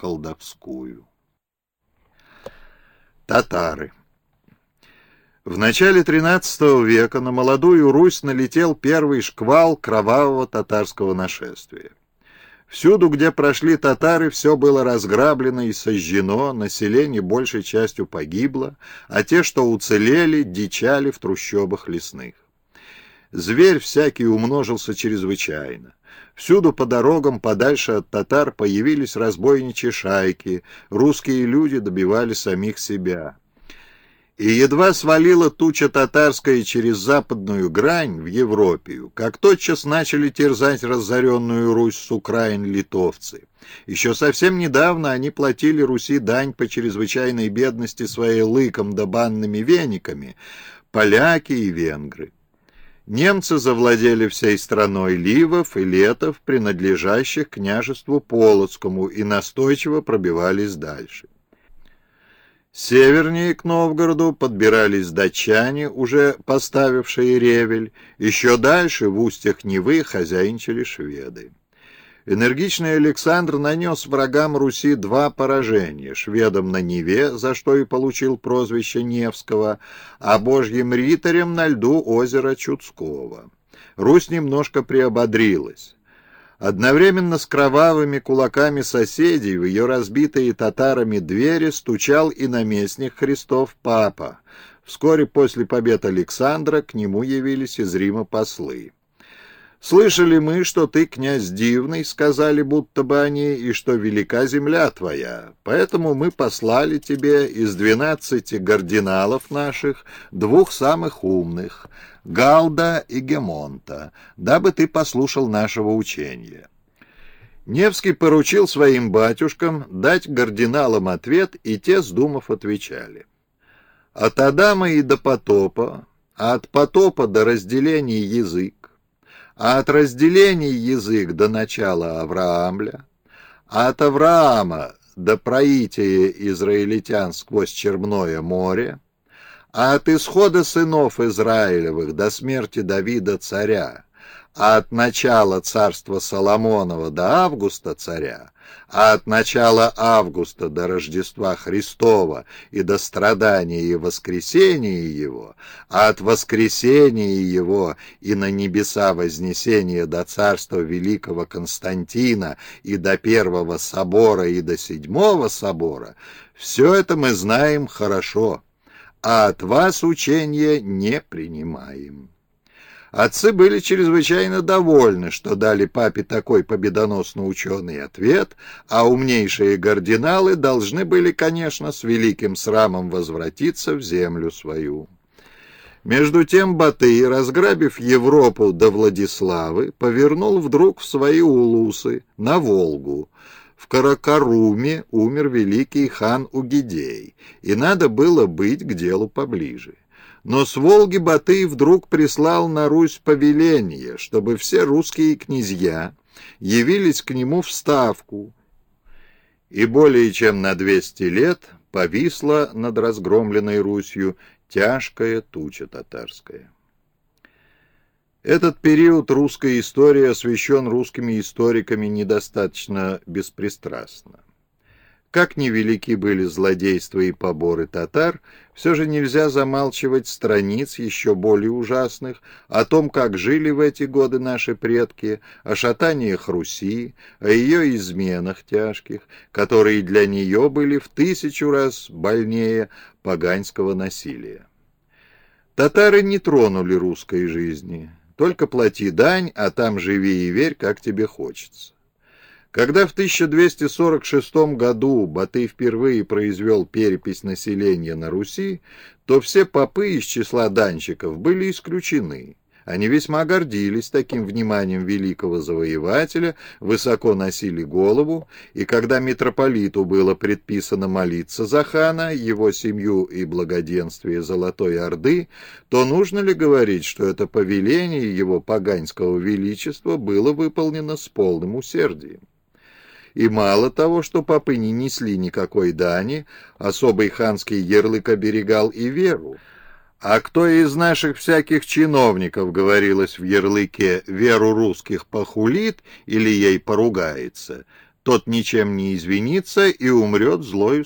колдовскую. Татары В начале XIII века на молодую Русь налетел первый шквал кровавого татарского нашествия. Всюду, где прошли татары, все было разграблено и сожжено, население большей частью погибло, а те, что уцелели, дичали в трущобах лесных. Зверь всякий умножился чрезвычайно. Всюду по дорогам, подальше от татар, появились разбойничьи шайки, русские люди добивали самих себя. И едва свалила туча татарская через западную грань в Европию, как тотчас начали терзать разоренную Русь с Украин литовцы. Еще совсем недавно они платили Руси дань по чрезвычайной бедности своей лыком да банными вениками, поляки и венгры. Немцы завладели всей страной ливов и летов, принадлежащих княжеству Полоцкому, и настойчиво пробивались дальше. Севернее к Новгороду подбирались датчане, уже поставившие ревель. Еще дальше, в устьях Невы, хозяйничали шведы. Энергичный Александр нанес врагам Руси два поражения, шведам на Неве, за что и получил прозвище Невского, а божьим ритарем на льду озера Чудского. Русь немножко приободрилась. Одновременно с кровавыми кулаками соседей в ее разбитые татарами двери стучал и наместник Христов Папа. Вскоре после побед Александра к нему явились из Рима послы. «Слышали мы, что ты князь дивный, — сказали будто бы они, — и что велика земля твоя. Поэтому мы послали тебе из двенадцати кардиналов наших двух самых умных — Галда и Гемонта, дабы ты послушал нашего учения». Невский поручил своим батюшкам дать кардиналам ответ, и те, сдумав, отвечали. От Адама и до потопа, а от потопа до разделения язык, а от разделения язык до начала Авраамля, а от Авраама до проития израильтян сквозь Черное море, а от исхода сынов Израилевых до смерти Давида царя, а от начала царства Соломонова до Августа царя, а от начала Августа до Рождества Христова и до страдания и воскресения Его, а от воскресения Его и на небеса вознесения до царства великого Константина и до Первого собора и до Седьмого собора, все это мы знаем хорошо а от вас учения не принимаем». Отцы были чрезвычайно довольны, что дали папе такой победоносно ученый ответ, а умнейшие кардиналы должны были, конечно, с великим срамом возвратиться в землю свою. Между тем Батый, разграбив Европу до Владиславы, повернул вдруг в свои улусы, на Волгу, в Каракаруме умер великий хан Угидей, и надо было быть к делу поближе. Но с Волги Батый вдруг прислал на Русь повеление, чтобы все русские князья явились к нему в Ставку, и более чем на двести лет повисла над разгромленной Русью тяжкая туча татарская. Этот период русской истории освещен русскими историками недостаточно беспристрастно. Как невелики были злодейства и поборы татар, все же нельзя замалчивать страниц еще более ужасных о том, как жили в эти годы наши предки, о шатаниях Руси, о ее изменах тяжких, которые для нее были в тысячу раз больнее поганского насилия. Татары не тронули русской жизни, только плати дань, а там живи и верь, как тебе хочется. Когда в 1246 году Батый впервые произвел перепись населения на Руси, то все попы из числа данщиков были исключены. Они весьма гордились таким вниманием великого завоевателя, высоко носили голову, и когда митрополиту было предписано молиться за хана, его семью и благоденствие Золотой Орды, то нужно ли говорить, что это повеление его поганского величества было выполнено с полным усердием? И мало того, что попы не несли никакой дани, особый ханский ярлык оберегал и веру. А кто из наших всяких чиновников, говорилось в ярлыке, веру русских похулит или ей поругается, тот ничем не извинится и умрет злою